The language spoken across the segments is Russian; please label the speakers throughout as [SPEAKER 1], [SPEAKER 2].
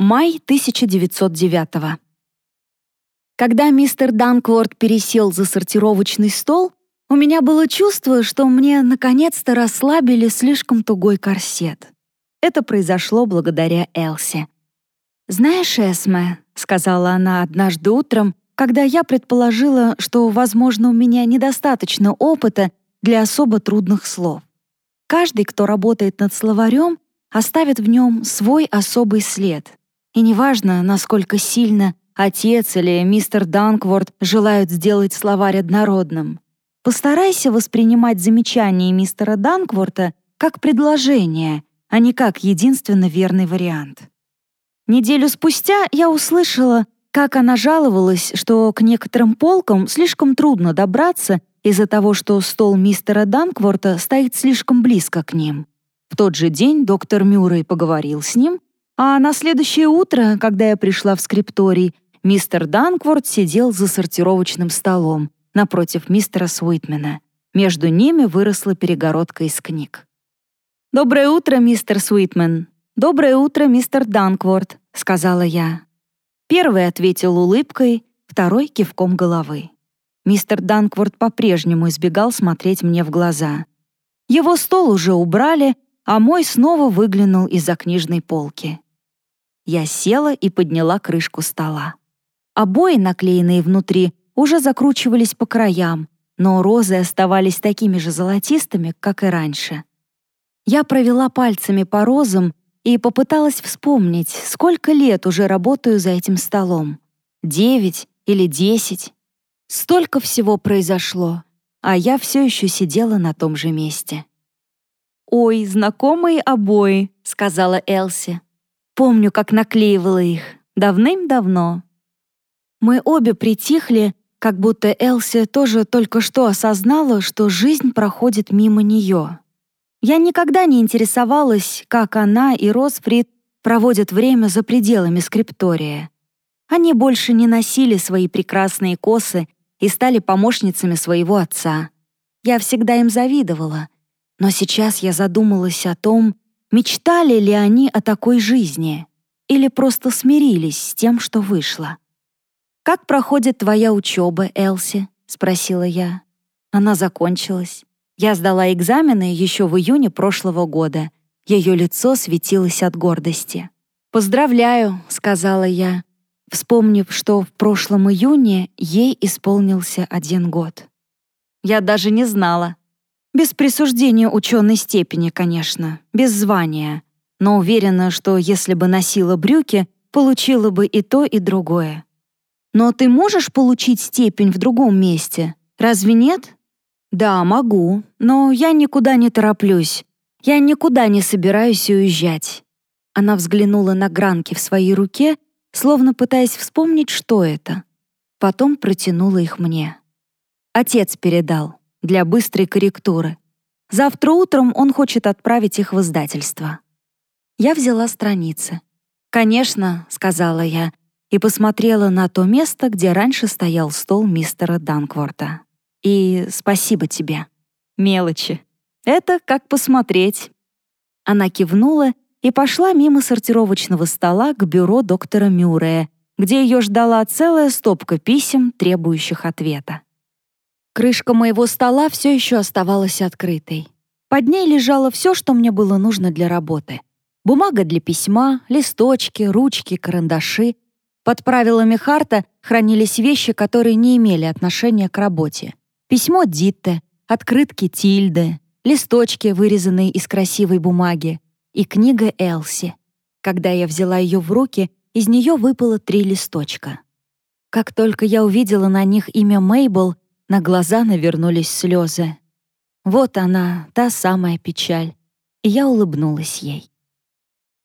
[SPEAKER 1] Май 1909 Когда мистер Данкворт пересел за сортировочный стол, у меня было чувство, что мне наконец-то расслабили слишком тугой корсет. Это произошло благодаря Элси. «Знаешь, Эсме», — сказала она однажды утром, когда я предположила, что, возможно, у меня недостаточно опыта для особо трудных слов. Каждый, кто работает над словарем, оставит в нем свой особый след. И неважно, насколько сильно отец или мистер Данкворд желают сделать словарь однородным. Постарайся воспринимать замечания мистера Данкворта как предложение, а не как единственно верный вариант. Неделю спустя я услышала, как она жаловалась, что к некоторым полкам слишком трудно добраться из-за того, что стол мистера Данкворта стоит слишком близко к ним. В тот же день доктор Мюррей поговорил с ним, а на следующее утро, когда я пришла в скрипторий, мистер Данкворт сидел за сортировочным столом напротив мистера Суитмена. Между ними выросла перегородка из книг. «Доброе утро, мистер Суитмен. Доброе утро, мистер Данкворт», — сказала я. Первый ответил улыбкой, второй — кивком головы. Мистер Данкворт по-прежнему избегал смотреть мне в глаза. Его стол уже убрали, а мой снова выглянул из-за книжной полки. Я села и подняла крышку стола. Обои, наклеенные внутри, уже закручивались по краям, но розы оставались такими же золотистыми, как и раньше. Я провела пальцами по розам и попыталась вспомнить, сколько лет уже работаю за этим столом. Девять или десять. Столько всего произошло, а я все еще сидела на том же месте. «Ой, знакомые обои», — сказала Элси. «Помню, как наклеивала их. Давным-давно». Мы обе притихли, как будто Элси тоже только что осознала, что жизнь проходит мимо нее. Я никогда не интересовалась, как она и Росфрид проводят время за пределами скриптория. Они больше не носили свои прекрасные косы и стали помощницами своего отца. Я всегда им завидовала — но сейчас я задумалась о том, мечтали ли они о такой жизни или просто смирились с тем, что вышло. «Как проходит твоя учеба, Элси?» — спросила я. Она закончилась. Я сдала экзамены еще в июне прошлого года. Ее лицо светилось от гордости. «Поздравляю», — сказала я, вспомнив, что в прошлом июне ей исполнился один год. Я даже не знала, без присуждения ученой степени, конечно, без звания. Но уверена, что если бы носила брюки, получила бы и то, и другое. Но ты можешь получить степень в другом месте? Разве нет? Да, могу, но я никуда не тороплюсь. Я никуда не собираюсь уезжать. Она взглянула на гранки в своей руке, словно пытаясь вспомнить, что это. Потом протянула их мне. Отец передал для быстрой корректуры. Завтра утром он хочет отправить их в издательство. Я взяла страницы. «Конечно», — сказала я, и посмотрела на то место, где раньше стоял стол мистера Данкворта. «И спасибо тебе. Мелочи. Это как посмотреть». Она кивнула и пошла мимо сортировочного стола к бюро доктора Мюррея, где ее ждала целая стопка писем, требующих ответа. Крышка моего стола все еще оставалась открытой. Под ней лежало все, что мне было нужно для работы. Бумага для письма, листочки, ручки, карандаши. Под правилами Харта хранились вещи, которые не имели отношения к работе. Письмо Дитте, открытки Тильды, листочки, вырезанные из красивой бумаги, и книга Элси. Когда я взяла ее в руки, из нее выпало три листочка. Как только я увидела на них имя Мейбл, на глаза навернулись слезы. Вот она, та самая печаль. И я улыбнулась ей.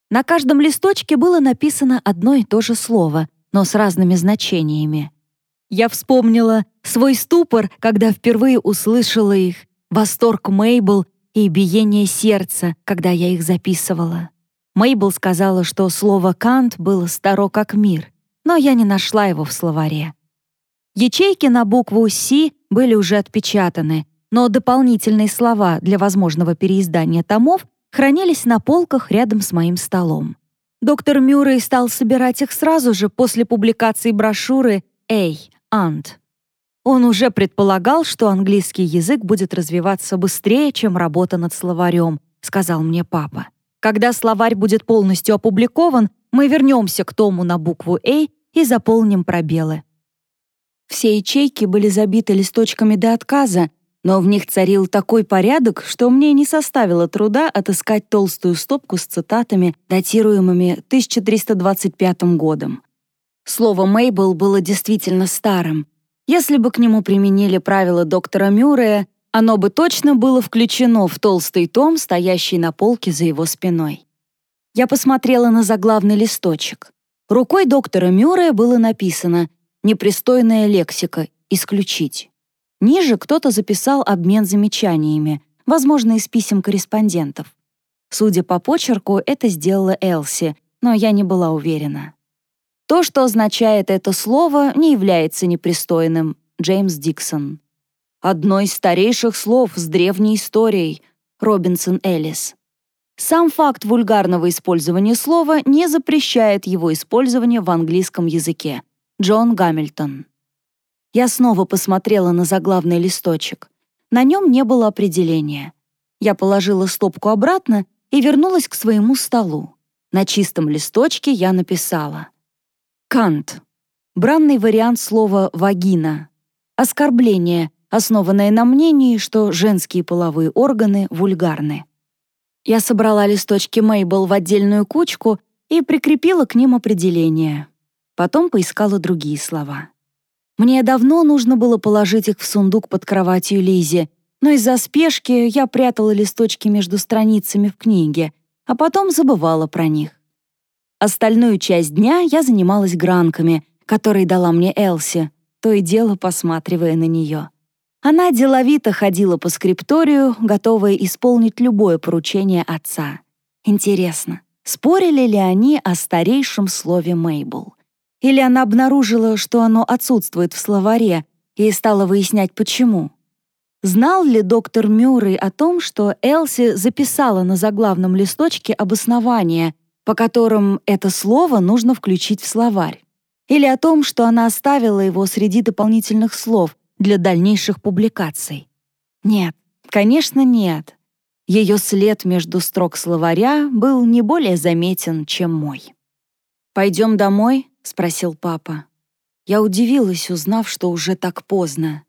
[SPEAKER 1] На каждом листочке было написано одно и то же слово, но с разными значениями. Я вспомнила свой ступор, когда впервые услышала их, восторг Мейбл и биение сердца, когда я их записывала. Мейбл сказала, что слово «кант» было старо как мир, но я не нашла его в словаре. Ячейки на букву «С» были уже отпечатаны, но дополнительные слова для возможного переиздания томов хранились на полках рядом с моим столом. Доктор Мюррей стал собирать их сразу же после публикации брошюры «Эй, Ант». Он уже предполагал, что английский язык будет развиваться быстрее, чем работа над словарем, сказал мне папа. Когда словарь будет полностью опубликован, мы вернемся к тому на букву «А» и заполним пробелы. Все ячейки были забиты листочками до отказа, но в них царил такой порядок, что мне не составило труда отыскать толстую стопку с цитатами, датируемыми 1325 годом. Слово «Мейбл» было действительно старым. Если бы к нему применили правила доктора Мюррея, оно бы точно было включено в толстый том, стоящий на полке за его спиной. Я посмотрела на заглавный листочек. Рукой доктора Мюррея было написано «Непристойная лексика. Исключить». Ниже кто-то записал обмен замечаниями, возможно, из писем корреспондентов. Судя по почерку, это сделала Элси, но я не была уверена. То, что означает это слово, не является непристойным. Джеймс Диксон. Одно из старейших слов с древней историей. Робинсон Эллис. Сам факт вульгарного использования слова не запрещает его использование в английском языке. Джон Гамильтон. Я снова посмотрела на заглавный листочек. На нем не было определения. Я положила стопку обратно и вернулась к своему столу. На чистом листочке я написала. Кант. Бранный вариант слова «вагина». Оскорбление, основанное на мнении, что женские половые органы вульгарны. Я собрала листочки Мейбл в отдельную кучку и прикрепила к ним определение. Потом поискала другие слова. Мне давно нужно было положить их в сундук под кроватью Лизи, но из-за спешки я прятала листочки между страницами в книге, а потом забывала про них. Остальную часть дня я занималась гранками, которые дала мне Элси, то и дело посматривая на нее. Она деловито ходила по скрипторию, готовая исполнить любое поручение отца. Интересно, спорили ли они о старейшем слове Мейбл? Или она обнаружила, что оно отсутствует в словаре, и стала выяснять, почему. Знал ли доктор Мюррей о том, что Элси записала на заглавном листочке обоснование, по которым это слово нужно включить в словарь? Или о том, что она оставила его среди дополнительных слов для дальнейших публикаций? Нет, конечно, нет. Ее след между строк словаря был не более заметен, чем мой. «Пойдем домой?» — спросил папа. Я удивилась, узнав, что уже так поздно.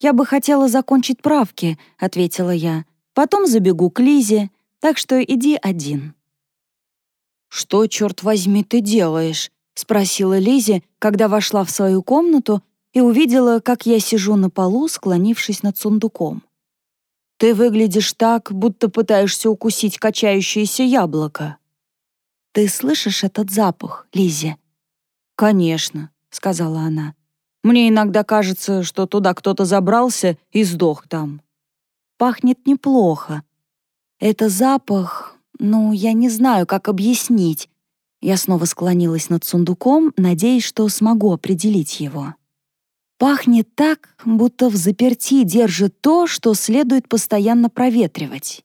[SPEAKER 1] «Я бы хотела закончить правки», — ответила я. «Потом забегу к Лизе, так что иди один». «Что, черт возьми, ты делаешь?» — спросила Лизе, когда вошла в свою комнату и увидела, как я сижу на полу, склонившись над сундуком. «Ты выглядишь так, будто пытаешься укусить качающееся яблоко». «Ты слышишь этот запах, Лизе?» «Конечно», — сказала она. «Мне иногда кажется, что туда кто-то забрался и сдох там». «Пахнет неплохо. Это запах... Ну, я не знаю, как объяснить». Я снова склонилась над сундуком, надеясь, что смогу определить его. Пахнет так, будто в заперти держит то, что следует постоянно проветривать.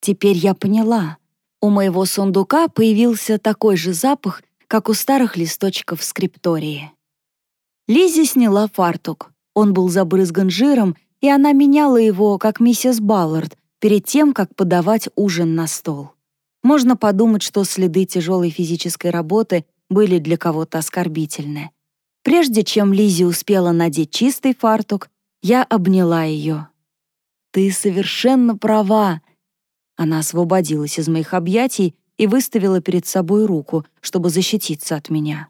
[SPEAKER 1] Теперь я поняла. У моего сундука появился такой же запах, как у старых листочков скриптории. Лизи сняла фартук. Он был забрызган жиром, и она меняла его, как миссис Баллард, перед тем, как подавать ужин на стол. Можно подумать, что следы тяжелой физической работы были для кого-то оскорбительны. Прежде чем Лизи успела надеть чистый фартук, я обняла ее. «Ты совершенно права!» Она освободилась из моих объятий и выставила перед собой руку, чтобы защититься от меня.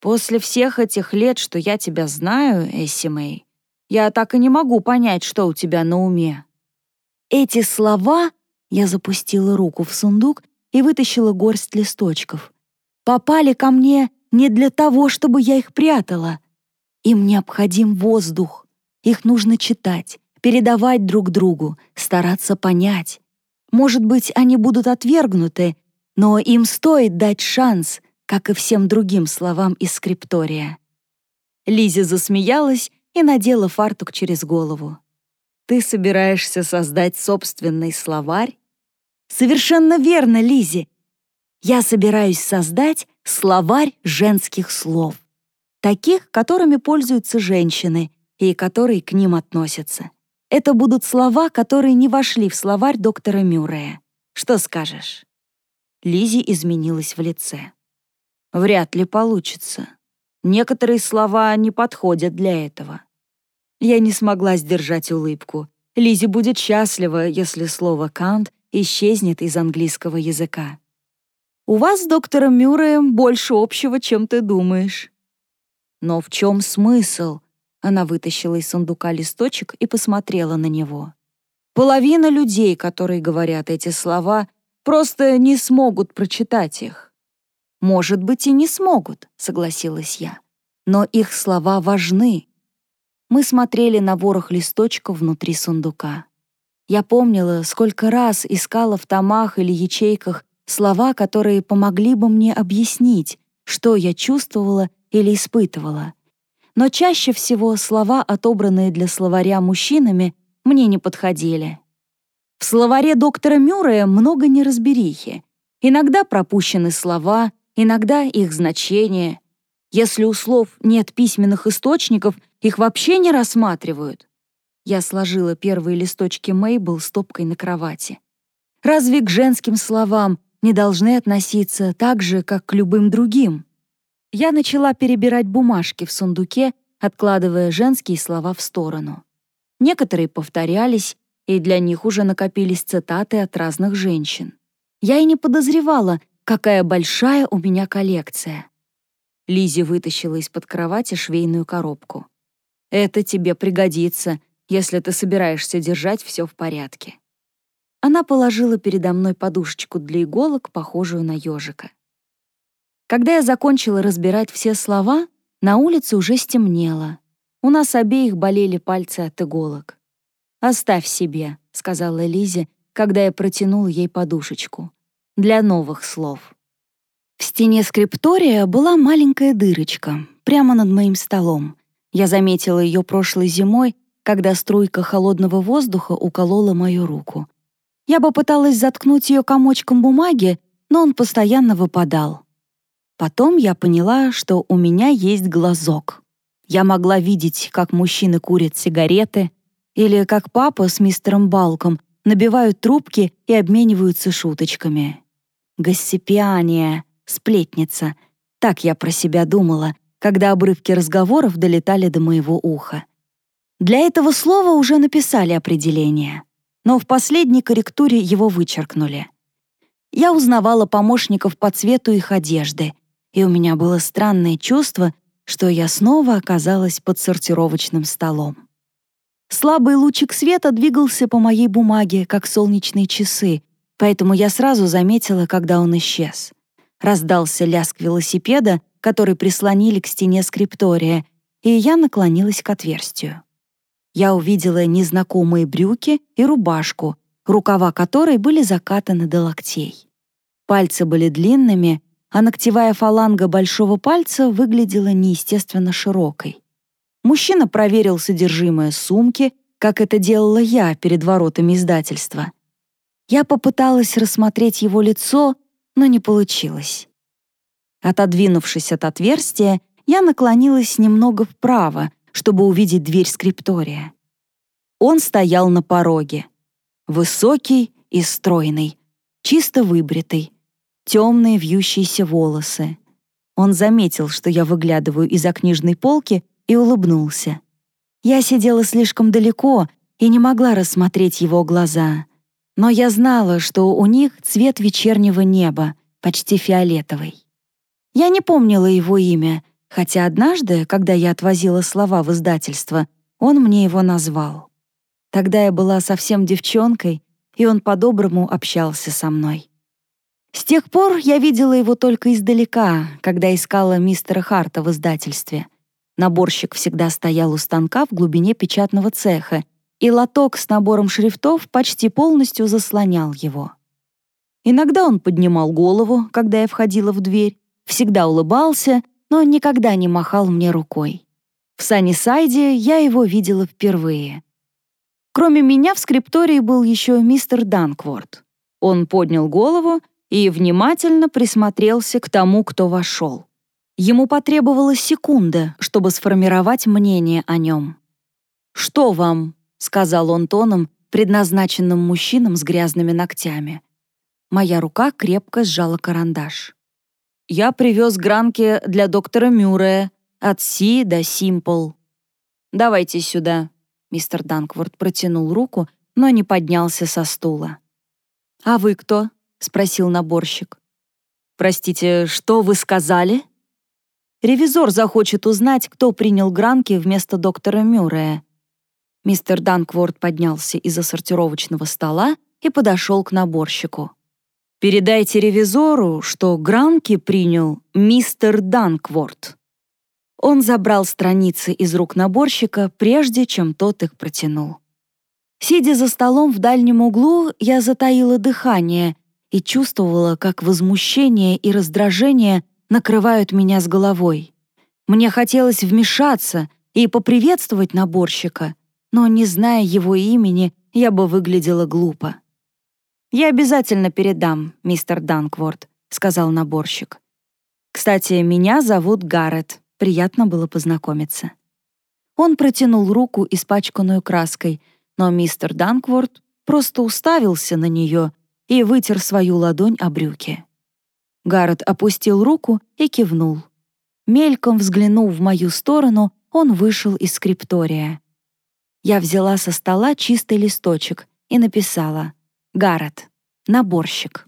[SPEAKER 1] «После всех этих лет, что я тебя знаю, Эсси Мэй, я так и не могу понять, что у тебя на уме». Эти слова я запустила руку в сундук и вытащила горсть листочков. Попали ко мне не для того, чтобы я их прятала. Им необходим воздух. Их нужно читать, передавать друг другу, стараться понять. Может быть, они будут отвергнуты, но им стоит дать шанс, как и всем другим словам из скриптория. Лизи засмеялась и надела фартук через голову. «Ты собираешься создать собственный словарь?» «Совершенно верно, Лизи. Я собираюсь создать словарь женских слов. Таких, которыми пользуются женщины и которые к ним относятся. Это будут слова, которые не вошли в словарь доктора Мюррея. Что скажешь?» Лизи изменилась в лице. «Вряд ли получится. Некоторые слова не подходят для этого». Я не смогла сдержать улыбку. Лизи будет счастлива, если слово «кант» исчезнет из английского языка. «У вас с доктором Мюрреем больше общего, чем ты думаешь». «Но в чем смысл?» Она вытащила из сундука листочек и посмотрела на него. Половина людей, которые говорят эти слова, просто не смогут прочитать их. Может быть, и не смогут, согласилась я. Но их слова важны. Мы смотрели на ворох листочков внутри сундука. Я помнила, сколько раз искала в томах или ячейках слова, которые помогли бы мне объяснить, что я чувствовала или испытывала. Но чаще всего слова, отобранные для словаря мужчинами, мне не подходили. В словаре доктора Мюррея много неразберихи. Иногда пропущены слова, иногда их значение. Если у слов нет письменных источников, их вообще не рассматривают. Я сложила первые листочки Мейбл стопкой на кровати. Разве к женским словам не должны относиться так же, как к любым другим? Я начала перебирать бумажки в сундуке, откладывая женские слова в сторону. Некоторые повторялись, и для них уже накопились цитаты от разных женщин. Я и не подозревала, какая большая у меня коллекция. Лизи вытащила из-под кровати швейную коробку. «Это тебе пригодится, если ты собираешься держать все в порядке». Она положила передо мной подушечку для иголок, похожую на ежика. Когда я закончила разбирать все слова, на улице уже стемнело. У нас обеих болели пальцы от иголок. «Оставь себе», — сказала Лизе, когда я протянула ей подушечку. «Для новых слов». В стене скриптория была маленькая дырочка, прямо над моим столом. Я заметила ее прошлой зимой, когда струйка холодного воздуха уколола мою руку. Я попыталась заткнуть ее комочком бумаги, но он постоянно выпадал. Потом я поняла, что у меня есть глазок. Я могла видеть, как мужчины курят сигареты, или как папа с мистером Балком набивают трубки и обмениваются шуточками. Гассипиания, сплетница. Так я про себя думала, когда обрывки разговоров долетали до моего уха. Для этого слова уже написали определение, но в последней корректуре его вычеркнули. Я узнавала помощников по цвету их одежды, и у меня было странное чувство, что я снова оказалась под сортировочным столом. Слабый лучик света двигался по моей бумаге, как солнечные часы, поэтому я сразу заметила, когда он исчез. Раздался лязг велосипеда, который прислонили к стене скриптория, и я наклонилась к отверстию. Я увидела незнакомые брюки и рубашку, рукава которой были закатаны до локтей. Пальцы были длинными, а ногтевая фаланга большого пальца выглядела неестественно широкой. Мужчина проверил содержимое сумки, как это делала я перед воротами издательства. Я попыталась рассмотреть его лицо, но не получилось. Отодвинувшись от отверстия, я наклонилась немного вправо, чтобы увидеть дверь скриптория. Он стоял на пороге. Высокий и стройный, чисто выбритый, темные вьющиеся волосы. Он заметил, что я выглядываю из-за книжной полки, и улыбнулся. Я сидела слишком далеко и не могла рассмотреть его глаза. Но я знала, что у них цвет вечернего неба, почти фиолетовый. Я не помнила его имя, хотя однажды, когда я отвозила слова в издательство, он мне его назвал. Тогда я была совсем девчонкой, и он по-доброму общался со мной. С тех пор я видела его только издалека, когда искала мистера Харта в издательстве. Наборщик всегда стоял у станка в глубине печатного цеха, и лоток с набором шрифтов почти полностью заслонял его. Иногда он поднимал голову, когда я входила в дверь, всегда улыбался, но никогда не махал мне рукой. В Саннисайде я его видела впервые. Кроме меня в скриптории был еще мистер Данкворт. Он поднял голову и внимательно присмотрелся к тому, кто вошел. Ему потребовалась секунда, чтобы сформировать мнение о нем. «Что вам?» — сказал он тоном, предназначенным мужчинам с грязными ногтями. Моя рука крепко сжала карандаш. «Я привез гранки для доктора Мюррея, от Си до Симпл. Давайте сюда». Мистер Данкворт протянул руку, но не поднялся со стула. «А вы кто?» — спросил наборщик. «Простите, что вы сказали?» Ревизор захочет узнать, кто принял гранки вместо доктора Мюррея. Мистер Данкворт поднялся из-за сортировочного стола и подошел к наборщику. «Передайте ревизору, что гранки принял мистер Данкворт». Он забрал страницы из рук наборщика, прежде чем тот их протянул. Сидя за столом в дальнем углу, я затаила дыхание и чувствовала, как возмущение и раздражение накрывают меня с головой. Мне хотелось вмешаться и поприветствовать наборщика, но, не зная его имени, я бы выглядела глупо. «Я обязательно передам, мистер Данкворт», — сказал наборщик. «Кстати, меня зовут Гаррет. Приятно было познакомиться». Он протянул руку, испачканную краской, но мистер Данкворт просто уставился на нее и вытер свою ладонь о брюки. Гаррет опустил руку и кивнул. Мельком взглянув в мою сторону, он вышел из скриптория. Я взяла со стола чистый листочек и написала «Гаррет, наборщик».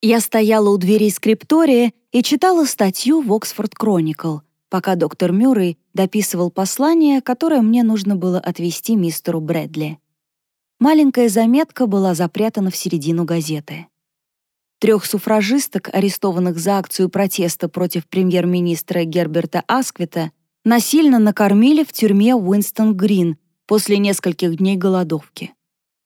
[SPEAKER 1] Я стояла у двери скриптория и читала статью в «Оксфорд Кроникл», пока доктор Мюррей дописывал послание, которое мне нужно было отвести мистеру Брэдли. Маленькая заметка была запрятана в середину газеты. Трех суфражисток, арестованных за акцию протеста против премьер-министра Герберта Асквита, насильно накормили в тюрьме Уинстон-Грин после нескольких дней голодовки.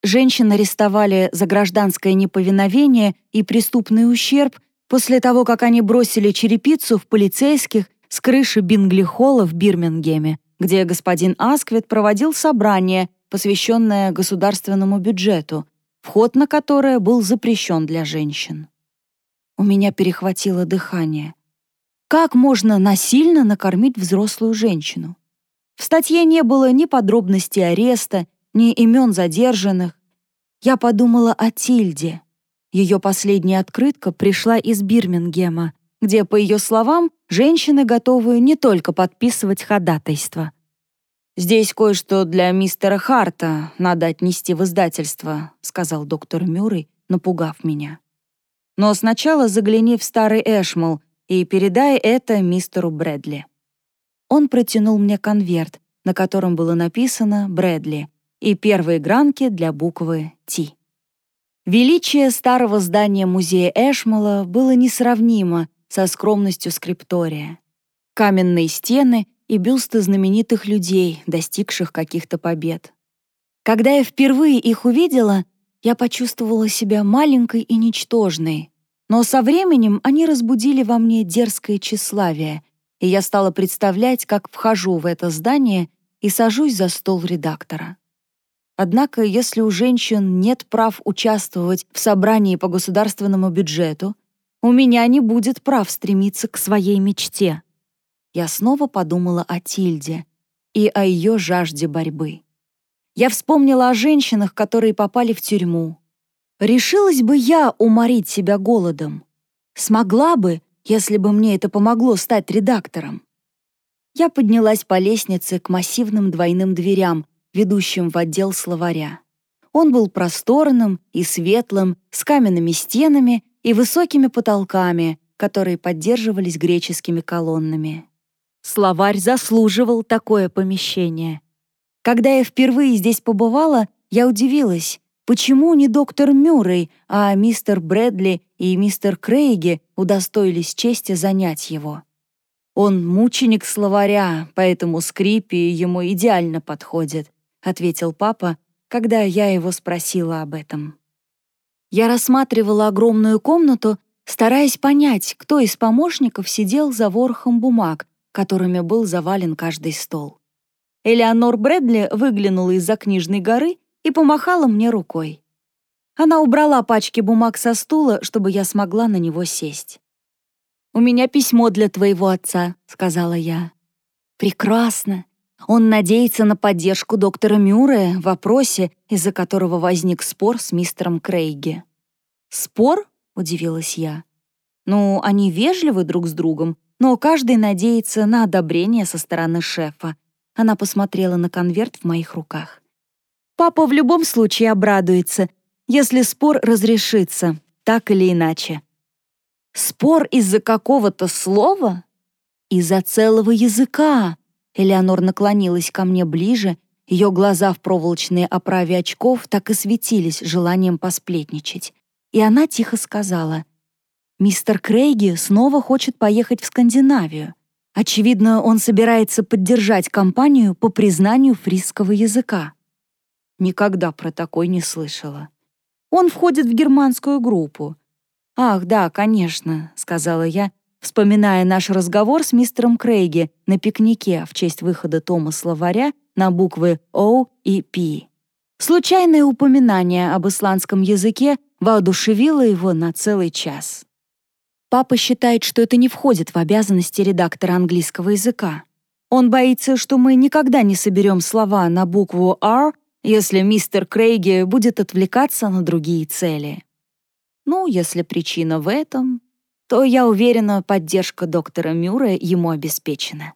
[SPEAKER 1] Женщин арестовали за гражданское неповиновение и преступный ущерб после того, как они бросили черепицу в полицейских с крыши Бингли-холла в Бирмингеме, где господин Асквит проводил собрание, посвященное государственному бюджету, вход на которое был запрещен для женщин. У меня перехватило дыхание. Как можно насильно накормить взрослую женщину? В статье не было ни подробностей ареста, ни имен задержанных. Я подумала о Тильде. Ее последняя открытка пришла из Бирмингема, где, по ее словам, женщины готовы не только подписывать ходатайство, «Здесь кое-что для мистера Харта надо отнести в издательство», сказал доктор Мюррей, напугав меня. «Но сначала загляни в старый Эшмал и передай это мистеру Брэдли». Он протянул мне конверт, на котором было написано «Брэдли» и первые гранки для буквы «Т». Величие старого здания музея Эшмала было несравнимо со скромностью скриптория. Каменные стены и бюсты знаменитых людей, достигших каких-то побед. Когда я впервые их увидела, я почувствовала себя маленькой и ничтожной, но со временем они разбудили во мне дерзкое тщеславие, и я стала представлять, как вхожу в это здание и сажусь за стол редактора. Однако, если у женщин нет прав участвовать в собрании по государственному бюджету, у меня не будет прав стремиться к своей мечте я снова подумала о Тильде и о ее жажде борьбы. Я вспомнила о женщинах, которые попали в тюрьму. Решилась бы я уморить себя голодом? Смогла бы, если бы мне это помогло стать редактором? Я поднялась по лестнице к массивным двойным дверям, ведущим в отдел словаря. Он был просторным и светлым, с каменными стенами и высокими потолками, которые поддерживались греческими колоннами. Словарь заслуживал такое помещение. Когда я впервые здесь побывала, я удивилась, почему не доктор Мюррей, а мистер Брэдли и мистер Крейги удостоились чести занять его. «Он мученик словаря, поэтому скрипи ему идеально подходит», ответил папа, когда я его спросила об этом. Я рассматривала огромную комнату, стараясь понять, кто из помощников сидел за ворохом бумаг, которыми был завален каждый стол. Элеонор Брэдли выглянула из-за книжной горы и помахала мне рукой. Она убрала пачки бумаг со стула, чтобы я смогла на него сесть. «У меня письмо для твоего отца», — сказала я. «Прекрасно. Он надеется на поддержку доктора Мюррея в вопросе, из-за которого возник спор с мистером Крейги». «Спор?» — удивилась я. «Ну, они вежливы друг с другом, но каждый надеется на одобрение со стороны шефа». Она посмотрела на конверт в моих руках. «Папа в любом случае обрадуется, если спор разрешится, так или иначе». Спор из-за какого-то слова? Из-за целого языка. Элеонор наклонилась ко мне ближе, ее глаза в проволочной оправе очков так и светились желанием посплетничать. И она тихо сказала, «Мистер Крейги снова хочет поехать в Скандинавию. Очевидно, он собирается поддержать компанию по признанию фрисского языка». Никогда про такой не слышала. Он входит в германскую группу. «Ах, да, конечно», — сказала я, вспоминая наш разговор с мистером Крейги на пикнике в честь выхода тома словаря на буквы «О» и «П». Случайное упоминание об исландском языке воодушевило его на целый час. Папа считает, что это не входит в обязанности редактора английского языка. Он боится, что мы никогда не соберем слова на букву «R», если мистер Крейги будет отвлекаться на другие цели. Ну, если причина в этом, то, я уверена, поддержка доктора Мюра ему обеспечена.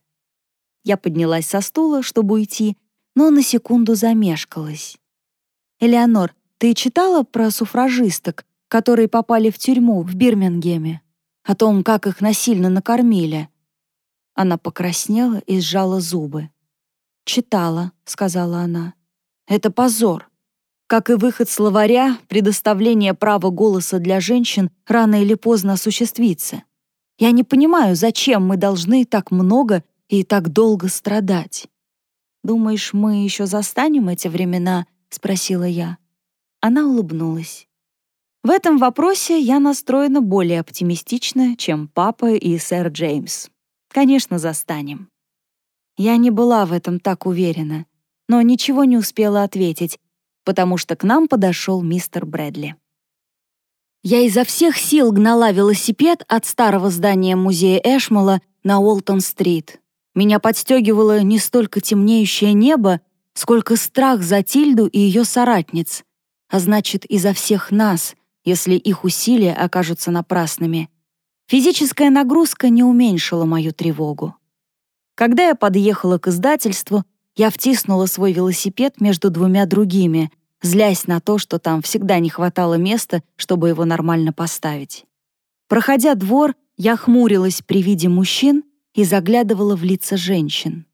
[SPEAKER 1] Я поднялась со стула, чтобы уйти, но на секунду замешкалась. «Элеонор, ты читала про суфражисток, которые попали в тюрьму в Бирмингеме? О том, как их насильно накормили?» Она покраснела и сжала зубы. «Читала», — сказала она. «Это позор. Как и выход словаря, предоставление права голоса для женщин рано или поздно осуществится. Я не понимаю, зачем мы должны так много и так долго страдать. «Думаешь, мы еще застанем эти времена?» — спросила я. Она улыбнулась. В этом вопросе я настроена более оптимистично, чем папа и сэр Джеймс. Конечно, застанем. Я не была в этом так уверена, но ничего не успела ответить, потому что к нам подошел мистер Брэдли. Я изо всех сил гнала велосипед от старого здания музея Эшмала на Уолтон-стрит. Меня подстегивало не столько темнеющее небо, сколько страх за Тильду и ее соратниц, а значит, и за всех нас, если их усилия окажутся напрасными. Физическая нагрузка не уменьшила мою тревогу. Когда я подъехала к издательству, я втиснула свой велосипед между двумя другими, злясь на то, что там всегда не хватало места, чтобы его нормально поставить. Проходя двор, я хмурилась при виде мужчин и заглядывала в лица женщин.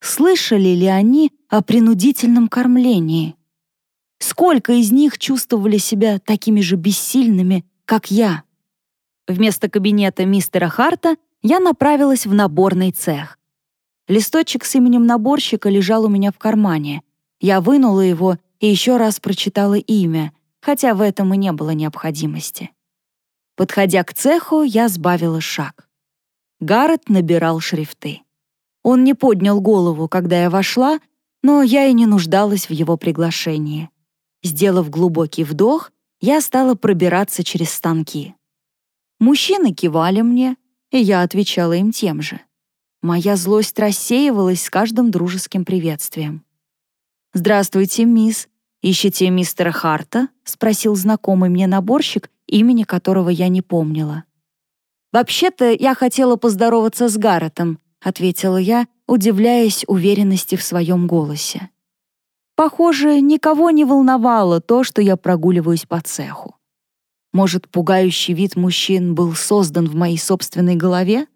[SPEAKER 1] Слышали ли они о принудительном кормлении? Сколько из них чувствовали себя такими же бессильными, как я? Вместо кабинета мистера Харта я направилась в наборный цех. Листочек с именем наборщика лежал у меня в кармане. Я вынула его и еще раз прочитала имя, хотя в этом и не было необходимости. Подходя к цеху, я сбавила шаг. Гаррет набирал шрифты. Он не поднял голову, когда я вошла, но я и не нуждалась в его приглашении. Сделав глубокий вдох, я стала пробираться через станки. Мужчины кивали мне, и я отвечала им тем же. Моя злость рассеивалась с каждым дружеским приветствием. «Здравствуйте, мисс. Ищете мистера Харта?» — спросил знакомый мне наборщик, имени которого я не помнила. «Вообще-то я хотела поздороваться с Гарретом», — ответила я, удивляясь уверенности в своем голосе. Похоже, никого не волновало то, что я прогуливаюсь по цеху. Может, пугающий вид мужчин был создан в моей собственной голове?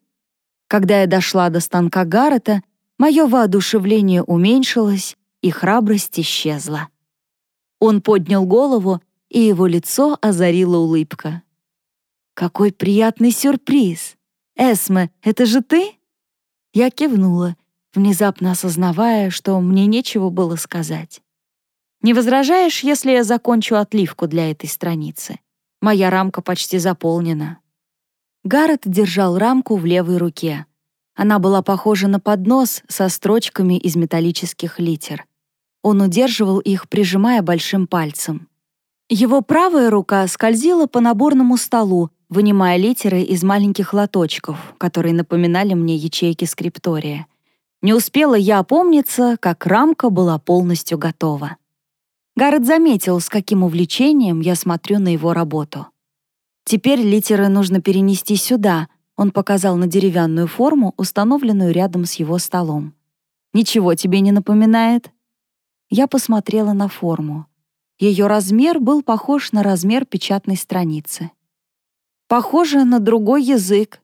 [SPEAKER 1] Когда я дошла до станка Гаррета, мое воодушевление уменьшилось, и храбрость исчезла. Он поднял голову, и его лицо озарила улыбка. «Какой приятный сюрприз! Эсме, это же ты?» Я кивнула, внезапно осознавая, что мне нечего было сказать. «Не возражаешь, если я закончу отливку для этой страницы? Моя рамка почти заполнена». Гаррет держал рамку в левой руке. Она была похожа на поднос со строчками из металлических литер. Он удерживал их, прижимая большим пальцем. Его правая рука скользила по наборному столу, вынимая литеры из маленьких лоточков, которые напоминали мне ячейки скриптория. Не успела я опомниться, как рамка была полностью готова. Гаррет заметил, с каким увлечением я смотрю на его работу. «Теперь литеры нужно перенести сюда», он показал на деревянную форму, установленную рядом с его столом. «Ничего тебе не напоминает?» Я посмотрела на форму. Ее размер был похож на размер печатной страницы. Похоже на другой язык.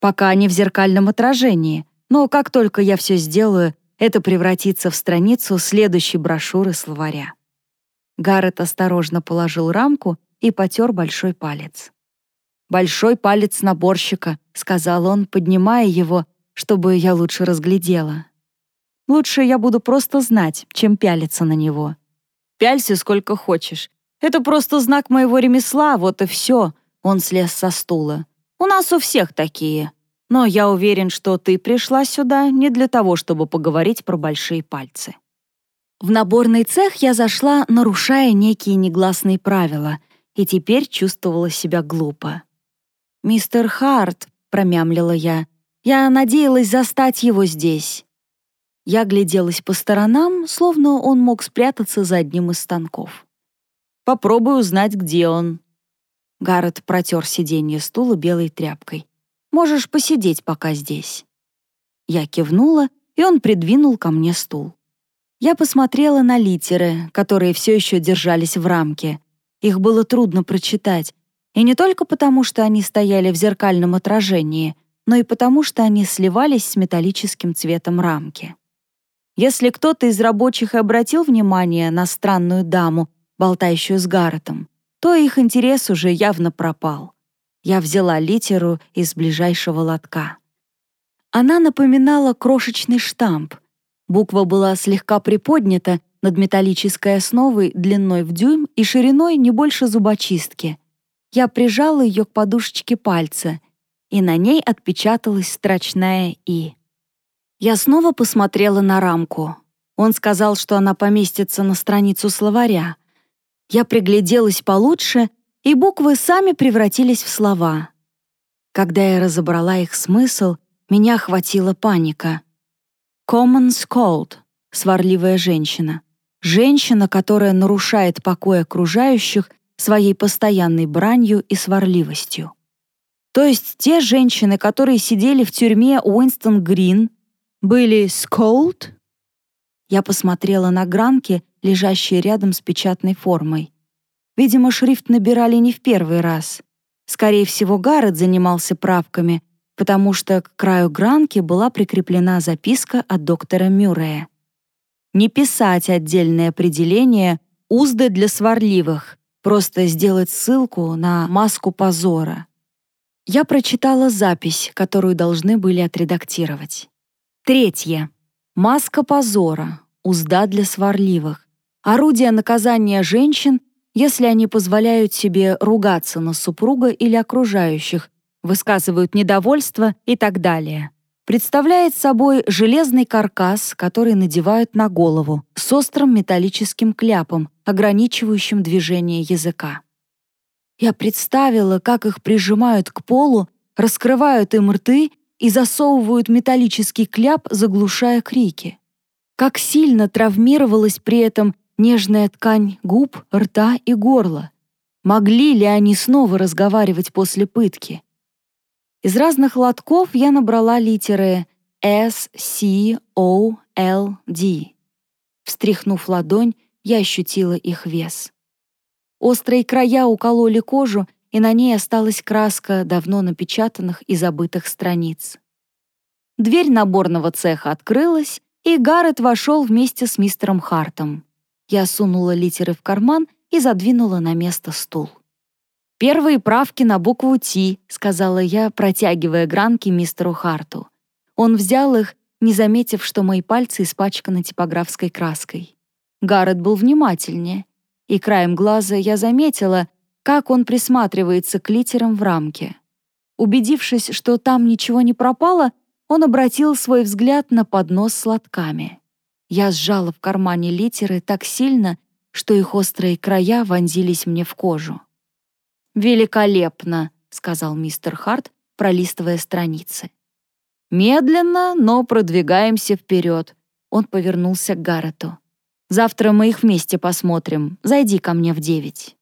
[SPEAKER 1] Пока не в зеркальном отражении, но как только я все сделаю, это превратится в страницу следующей брошюры словаря. Гаррет осторожно положил рамку и потер большой палец. «Большой палец наборщика», — сказал он, поднимая его, чтобы я лучше разглядела. «Лучше я буду просто знать, чем пялиться на него. Пялься сколько хочешь. Это просто знак моего ремесла, вот и все», он слез со стула. «У нас у всех такие. Но я уверен, что ты пришла сюда не для того, чтобы поговорить про большие пальцы». В наборный цех я зашла, нарушая некие негласные правила, и теперь чувствовала себя глупо. «Мистер Харт», — промямлила я, — «я надеялась застать его здесь». Я гляделась по сторонам, словно он мог спрятаться за одним из станков. «Попробуй узнать, где он», Гаррет протер сиденье стула белой тряпкой. «Можешь посидеть пока здесь». Я кивнула, и он придвинул ко мне стул. Я посмотрела на литеры, которые все еще держались в рамке. Их было трудно прочитать, и не только потому, что они стояли в зеркальном отражении, но и потому, что они сливались с металлическим цветом рамки. Если кто-то из рабочих обратил внимание на странную даму, болтающую с Гарретом, то их интерес уже явно пропал. Я взяла литеру из ближайшего лотка. Она напоминала крошечный штамп. Буква была слегка приподнята над металлической основой длиной в дюйм и шириной не больше зубочистки. Я прижала ее к подушечке пальца, и на ней отпечаталась строчная «и». Я снова посмотрела на рамку. Он сказал, что она поместится на страницу словаря — я пригляделась получше, и буквы сами превратились в слова. Когда я разобрала их смысл, меня охватила паника. Common scold — сварливая женщина. Женщина, которая нарушает покой окружающих своей постоянной бранью и сварливостью. То есть те женщины, которые сидели в тюрьме Уинстон Грин, были scold? Я посмотрела на гранки лежащие рядом с печатной формой. Видимо, шрифт набирали не в первый раз. Скорее всего, Гаррет занимался правками, потому что к краю гранки была прикреплена записка от доктора Мюррея. Не писать отдельное определение «узды для сварливых», просто сделать ссылку на маску позора. Я прочитала запись, которую должны были отредактировать. Третье. Маска позора. Узда для сварливых орудие наказания женщин, если они позволяют себе ругаться на супруга или окружающих, высказывают недовольство и так далее. Представляет собой железный каркас, который надевают на голову, с острым металлическим кляпом, ограничивающим движение языка. Я представила, как их прижимают к полу, раскрывают им рты и засовывают металлический кляп, заглушая крики. Как сильно травмировалась при этом нежная ткань губ, рта и горла. Могли ли они снова разговаривать после пытки? Из разных лотков я набрала литеры S, C, O, L, D. Встряхнув ладонь, я ощутила их вес. Острые края укололи кожу, и на ней осталась краска давно напечатанных и забытых страниц. Дверь наборного цеха открылась, и Гаррет вошел вместе с мистером Хартом. Я сунула литеры в карман и задвинула на место стул. «Первые правки на букву «Т», — сказала я, протягивая гранки мистеру Харту. Он взял их, не заметив, что мои пальцы испачканы типографской краской. Гаррет был внимательнее, и краем глаза я заметила, как он присматривается к литерам в рамке. Убедившись, что там ничего не пропало, он обратил свой взгляд на поднос с лотками. Я сжала в кармане литеры так сильно, что их острые края вонзились мне в кожу. «Великолепно!» — сказал мистер Харт, пролистывая страницы. «Медленно, но продвигаемся вперед», — он повернулся к Гаррету. «Завтра мы их вместе посмотрим. Зайди ко мне в девять».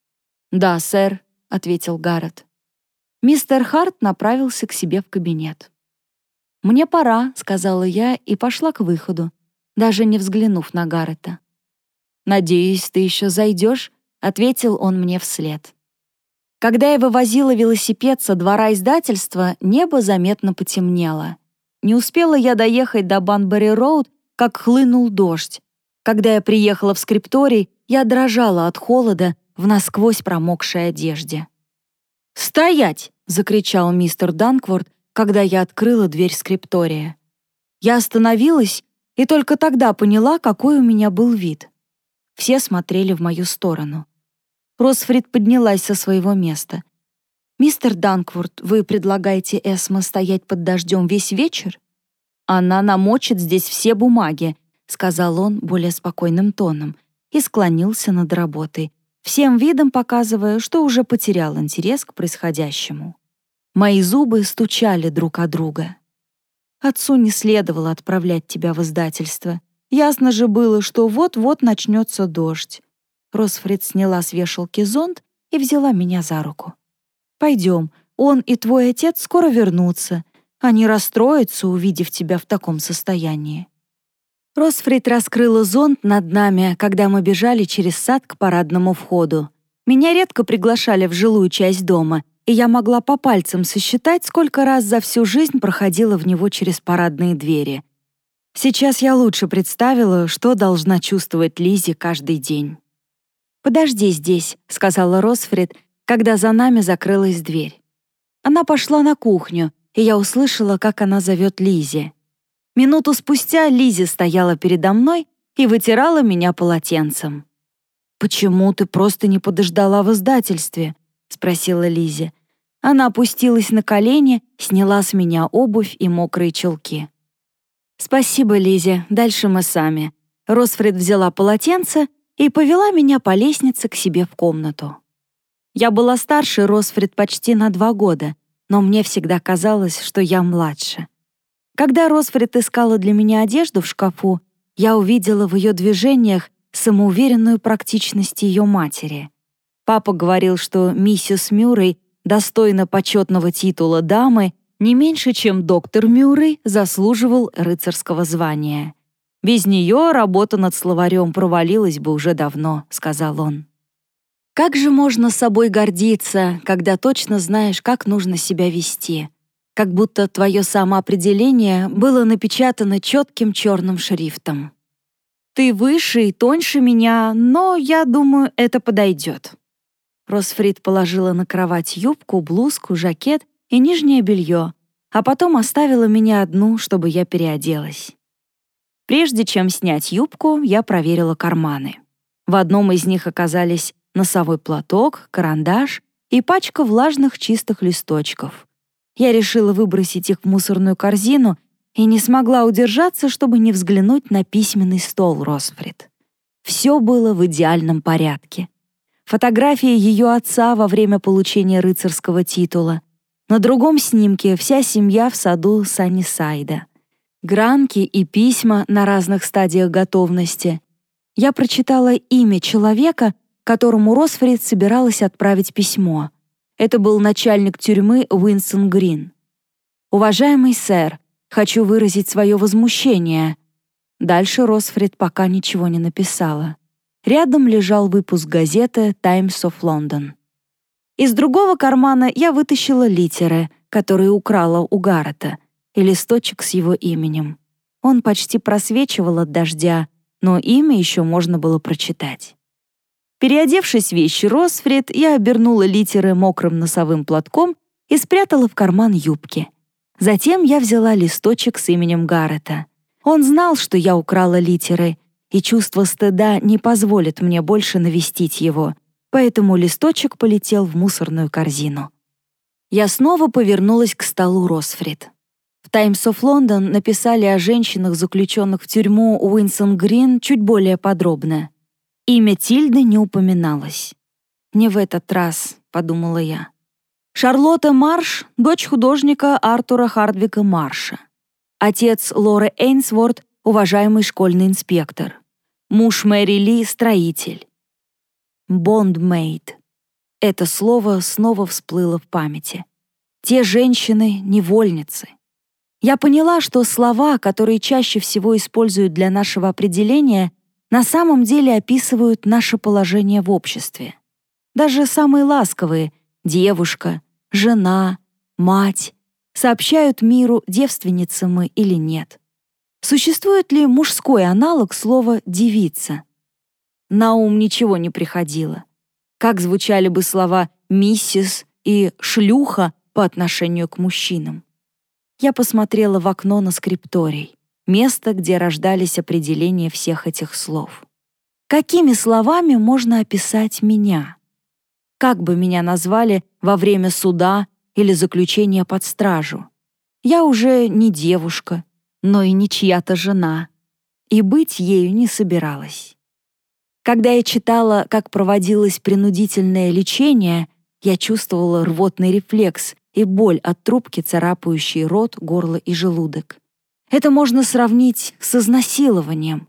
[SPEAKER 1] «Да, сэр», — ответил Гаррет. Мистер Харт направился к себе в кабинет. «Мне пора», — сказала я и пошла к выходу, даже не взглянув на Гаррета. «Надеюсь, ты еще зайдешь», — ответил он мне вслед. Когда я вывозила велосипед со двора издательства, небо заметно потемнело. Не успела я доехать до Банбери-Роуд, как хлынул дождь. Когда я приехала в скрипторий, я дрожала от холода в насквозь промокшей одежде. «Стоять!» — закричал мистер Данкворд, когда я открыла дверь скриптория. Я остановилась и только тогда поняла, какой у меня был вид. Все смотрели в мою сторону. Росфрид поднялась со своего места. «Мистер Данкворт, вы предлагаете Эсме стоять под дождем весь вечер?» «Она намочит здесь все бумаги», — сказал он более спокойным тоном и склонился над работой, всем видом показывая, что уже потерял интерес к происходящему. Мои зубы стучали друг о друга. Отцу не следовало отправлять тебя в издательство. Ясно же было, что вот-вот начнется дождь. Росфрид сняла с вешалки зонт и взяла меня за руку. «Пойдем, он и твой отец скоро вернутся. Они расстроятся, увидев тебя в таком состоянии». Росфрид раскрыла зонт над нами, когда мы бежали через сад к парадному входу. Меня редко приглашали в жилую часть дома, и я могла по пальцам сосчитать, сколько раз за всю жизнь проходила в него через парадные двери. Сейчас я лучше представила, что должна чувствовать Лизи каждый день. «Подожди здесь», — сказала Росфрид, когда за нами закрылась дверь. Она пошла на кухню, и я услышала, как она зовет Лизи. Минуту спустя Лизи стояла передо мной и вытирала меня полотенцем. «Почему ты просто не подождала в издательстве?» — спросила Лизи. Она опустилась на колени, сняла с меня обувь и мокрые чулки. «Спасибо, Лизи, дальше мы сами». Росфрид взяла полотенце и повела меня по лестнице к себе в комнату. Я была старше Росфрид почти на два года, но мне всегда казалось, что я младше. Когда Росфрид искала для меня одежду в шкафу, я увидела в ее движениях самоуверенную практичность ее матери. Папа говорил, что миссис Мюррей достойна почетного титула дамы не меньше, чем доктор Мюррей заслуживал рыцарского звания. Без нее работа над словарем провалилась бы уже давно», — сказал он. «Как же можно собой гордиться, когда точно знаешь, как нужно себя вести? Как будто твое самоопределение было напечатано четким черным шрифтом. Ты выше и тоньше меня, но, я думаю, это подойдет». Росфрид положила на кровать юбку, блузку, жакет и нижнее белье, а потом оставила меня одну, чтобы я переоделась. Прежде чем снять юбку, я проверила карманы. В одном из них оказались носовой платок, карандаш и пачка влажных чистых листочков. Я решила выбросить их в мусорную корзину и не смогла удержаться, чтобы не взглянуть на письменный стол Росфрид. Все было в идеальном порядке. Фотография ее отца во время получения рыцарского титула. На другом снимке вся семья в саду Саннисайда гранки и письма на разных стадиях готовности. Я прочитала имя человека, которому Росфрид собиралась отправить письмо. Это был начальник тюрьмы Уинсон Грин. «Уважаемый сэр, хочу выразить свое возмущение». Дальше Росфрид пока ничего не написала. Рядом лежал выпуск газеты «Times of London». Из другого кармана я вытащила литеры, которые украла у Гаррета — и листочек с его именем. Он почти просвечивал от дождя, но имя еще можно было прочитать. Переодевшись в вещи Росфрид, я обернула литеры мокрым носовым платком и спрятала в карман юбки. Затем я взяла листочек с именем Гаррета. Он знал, что я украла литеры, и чувство стыда не позволит мне больше навестить его, поэтому листочек полетел в мусорную корзину. Я снова повернулась к столу Росфрид. В Times of London написали о женщинах, заключенных в тюрьму Уинсон Грин, чуть более подробно. Имя Тильды не упоминалось. «Не в этот раз», — подумала я. Шарлотта Марш — дочь художника Артура Хардвика Марша. Отец Лоры Эйнсворт — уважаемый школьный инспектор. Муж Мэри Ли — строитель. Бондмейд. Это слово снова всплыло в памяти. Те женщины — невольницы. Я поняла, что слова, которые чаще всего используют для нашего определения, на самом деле описывают наше положение в обществе. Даже самые ласковые — девушка, жена, мать — сообщают миру, девственница мы или нет. Существует ли мужской аналог слова «девица»? На ум ничего не приходило. Как звучали бы слова «миссис» и «шлюха» по отношению к мужчинам. Я посмотрела в окно на скрипторий, место, где рождались определения всех этих слов. Какими словами можно описать меня? Как бы меня назвали во время суда или заключения под стражу? Я уже не девушка, но и не чья-то жена, и быть ею не собиралась. Когда я читала, как проводилось принудительное лечение, я чувствовала рвотный рефлекс и боль от трубки, царапающей рот, горло и желудок. Это можно сравнить с изнасилованием.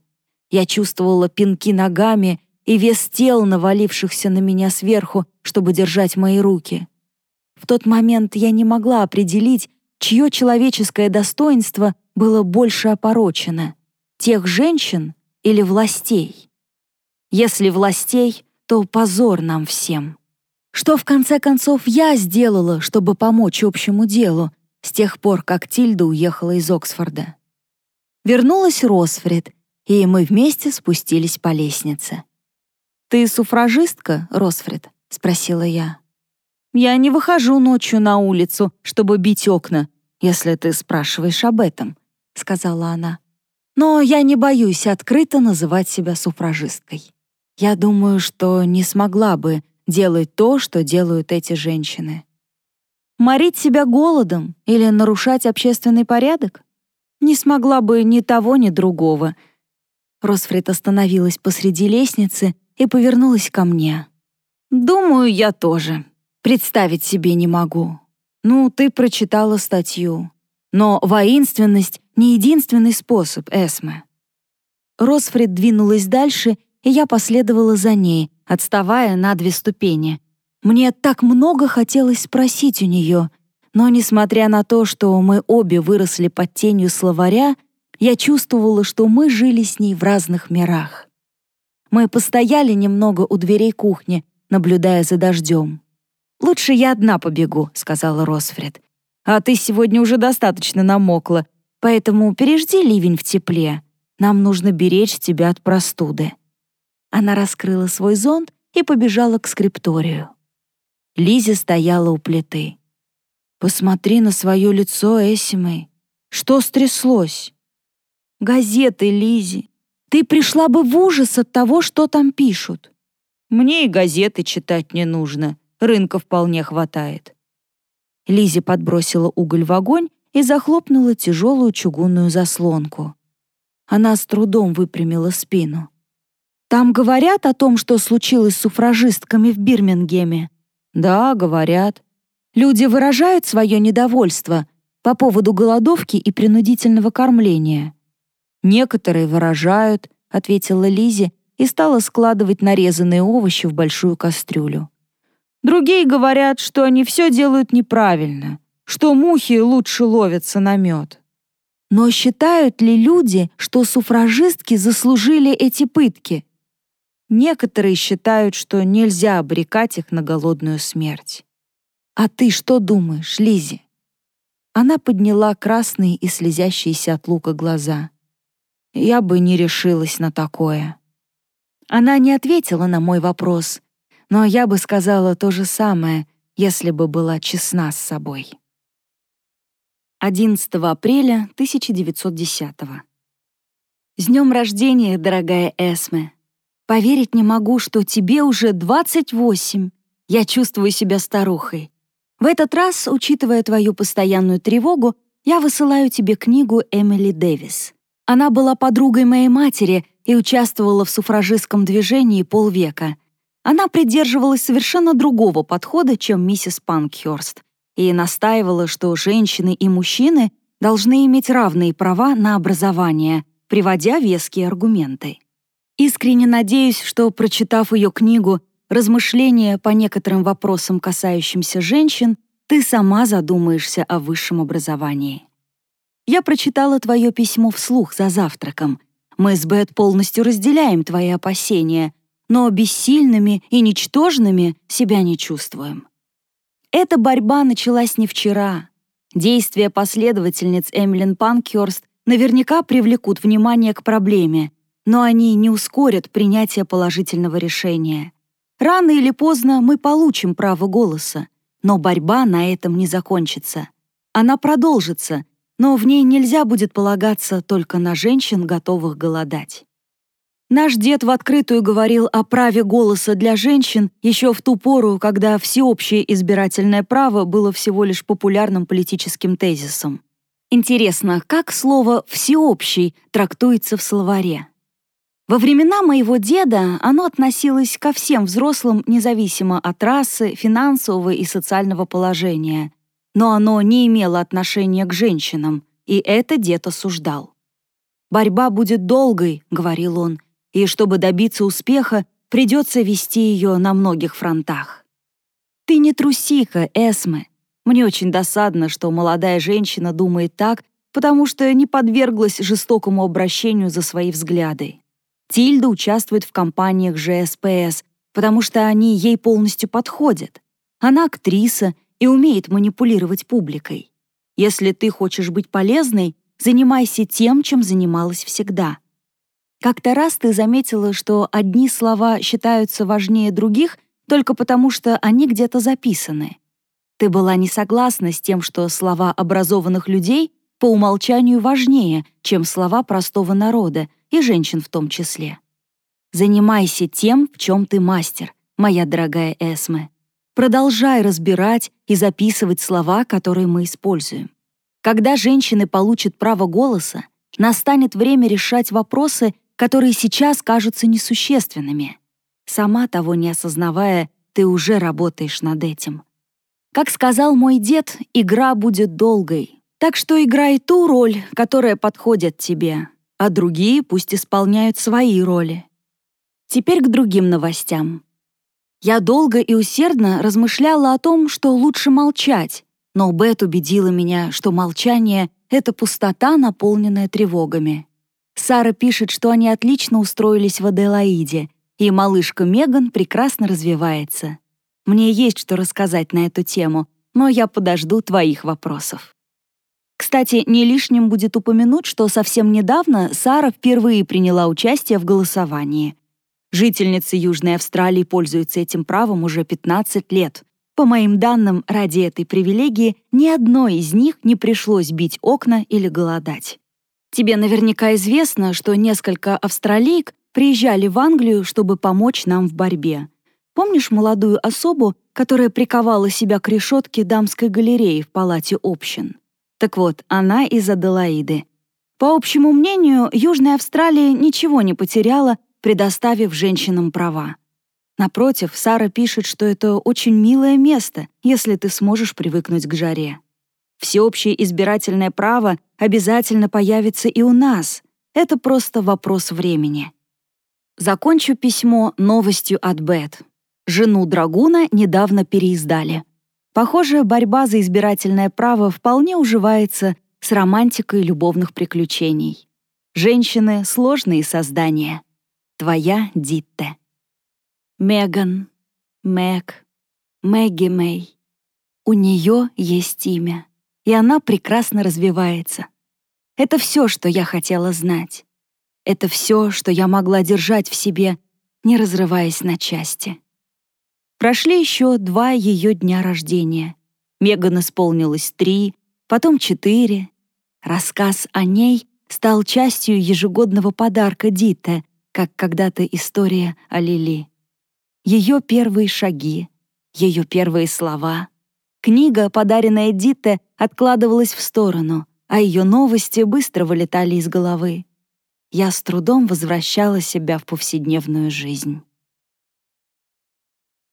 [SPEAKER 1] Я чувствовала пинки ногами и вес тел, навалившихся на меня сверху, чтобы держать мои руки. В тот момент я не могла определить, чье человеческое достоинство было больше опорочено — тех женщин или властей. Если властей, то позор нам всем. Что, в конце концов, я сделала, чтобы помочь общему делу, с тех пор, как Тильда уехала из Оксфорда? Вернулась Росфред, и мы вместе спустились по лестнице. «Ты суфражистка, Росфред?» — спросила я. «Я не выхожу ночью на улицу, чтобы бить окна, если ты спрашиваешь об этом», — сказала она. «Но я не боюсь открыто называть себя суфражисткой. Я думаю, что не смогла бы делать то, что делают эти женщины. Морить себя голодом или нарушать общественный порядок? Не смогла бы ни того, ни другого. Росфред остановилась посреди лестницы и повернулась ко мне. «Думаю, я тоже. Представить себе не могу. Ну, ты прочитала статью. Но воинственность — не единственный способ, Эсме». Росфред двинулась дальше, и я последовала за ней, отставая на две ступени. Мне так много хотелось спросить у нее, но, несмотря на то, что мы обе выросли под тенью словаря, я чувствовала, что мы жили с ней в разных мирах. Мы постояли немного у дверей кухни, наблюдая за дождем. «Лучше я одна побегу», — сказала Росфред. «А ты сегодня уже достаточно намокла, поэтому пережди ливень в тепле. Нам нужно беречь тебя от простуды». Она раскрыла свой зонт и побежала к скрипторию. Лизи стояла у плиты. «Посмотри на свое лицо, Эсимей. Что стряслось?» «Газеты, Лизи. Ты пришла бы в ужас от того, что там пишут». «Мне и газеты читать не нужно. Рынка вполне хватает». Лизи подбросила уголь в огонь и захлопнула тяжелую чугунную заслонку. Она с трудом выпрямила спину. Там говорят о том, что случилось с суфражистками в Бирмингеме? Да, говорят. Люди выражают свое недовольство по поводу голодовки и принудительного кормления. Некоторые выражают, ответила Лизи и стала складывать нарезанные овощи в большую кастрюлю. Другие говорят, что они все делают неправильно, что мухи лучше ловятся на мед. Но считают ли люди, что суфражистки заслужили эти пытки? Некоторые считают, что нельзя обрекать их на голодную смерть. А ты что думаешь, Лизи? Она подняла красные и слезящиеся от лука глаза. Я бы не решилась на такое. Она не ответила на мой вопрос, но я бы сказала то же самое, если бы была честна с собой. 11 апреля 1910 С днем рождения, дорогая Эсме! Поверить не могу, что тебе уже 28. Я чувствую себя старухой. В этот раз, учитывая твою постоянную тревогу, я высылаю тебе книгу Эмили Дэвис. Она была подругой моей матери, и участвовала в суфражистском движении полвека. Она придерживалась совершенно другого подхода, чем миссис Панкхёрст, и настаивала, что женщины и мужчины должны иметь равные права на образование, приводя веские аргументы. Искренне надеюсь, что, прочитав ее книгу «Размышления по некоторым вопросам, касающимся женщин», ты сама задумаешься о высшем образовании. Я прочитала твое письмо вслух за завтраком. Мы с Бет полностью разделяем твои опасения, но бессильными и ничтожными себя не чувствуем. Эта борьба началась не вчера. Действия последовательниц Эмилин Панкерст наверняка привлекут внимание к проблеме, но они не ускорят принятие положительного решения. Рано или поздно мы получим право голоса, но борьба на этом не закончится. Она продолжится, но в ней нельзя будет полагаться только на женщин, готовых голодать. Наш дед в открытую говорил о праве голоса для женщин еще в ту пору, когда всеобщее избирательное право было всего лишь популярным политическим тезисом. Интересно, как слово «всеобщий» трактуется в словаре? Во времена моего деда оно относилось ко всем взрослым независимо от расы, финансового и социального положения, но оно не имело отношения к женщинам, и это дед осуждал. «Борьба будет долгой», — говорил он, и чтобы добиться успеха, придется вести ее на многих фронтах. Ты не трусиха, Эсме. Мне очень досадно, что молодая женщина думает так, потому что не подверглась жестокому обращению за свои взгляды. Тильда участвует в кампаниях ЖСПС, потому что они ей полностью подходят. Она актриса и умеет манипулировать публикой. Если ты хочешь быть полезной, занимайся тем, чем занималась всегда. Как-то раз ты заметила, что одни слова считаются важнее других только потому, что они где-то записаны. Ты была не согласна с тем, что слова образованных людей по умолчанию важнее, чем слова простого народа, и женщин в том числе. Занимайся тем, в чем ты мастер, моя дорогая Эсме. Продолжай разбирать и записывать слова, которые мы используем. Когда женщины получат право голоса, настанет время решать вопросы, которые сейчас кажутся несущественными. Сама того не осознавая, ты уже работаешь над этим. Как сказал мой дед, игра будет долгой. Так что играй ту роль, которая подходит тебе, а другие пусть исполняют свои роли. Теперь к другим новостям. Я долго и усердно размышляла о том, что лучше молчать, но Бет убедила меня, что молчание — это пустота, наполненная тревогами. Сара пишет, что они отлично устроились в Аделаиде, и малышка Меган прекрасно развивается. Мне есть что рассказать на эту тему, но я подожду твоих вопросов. Кстати, не лишним будет упомянуть, что совсем недавно Сара впервые приняла участие в голосовании. Жительницы Южной Австралии пользуются этим правом уже 15 лет. По моим данным, ради этой привилегии ни одной из них не пришлось бить окна или голодать. Тебе наверняка известно, что несколько австралиек приезжали в Англию, чтобы помочь нам в борьбе. Помнишь молодую особу, которая приковала себя к решетке дамской галереи в палате общин? Так вот, она из Аделаиды. По общему мнению, Южная Австралия ничего не потеряла, предоставив женщинам права. Напротив, Сара пишет, что это очень милое место, если ты сможешь привыкнуть к жаре. Всеобщее избирательное право обязательно появится и у нас. Это просто вопрос времени. Закончу письмо новостью от Бет. Жену Драгуна недавно переиздали. Похоже, борьба за избирательное право вполне уживается с романтикой любовных приключений. Женщины — сложные создания. Твоя Дитте. Меган, Мэг, Мэгги Мэй. У нее есть имя и она прекрасно развивается. Это все, что я хотела знать. Это все, что я могла держать в себе, не разрываясь на части. Прошли еще два ее дня рождения. Меган исполнилось три, потом четыре. Рассказ о ней стал частью ежегодного подарка Дита, как когда-то история о Лили. Ее первые шаги, ее первые слова — Книга, подаренная Дитте, откладывалась в сторону, а ее новости быстро вылетали из головы. я с трудом возвращала себя в повседневную жизнь.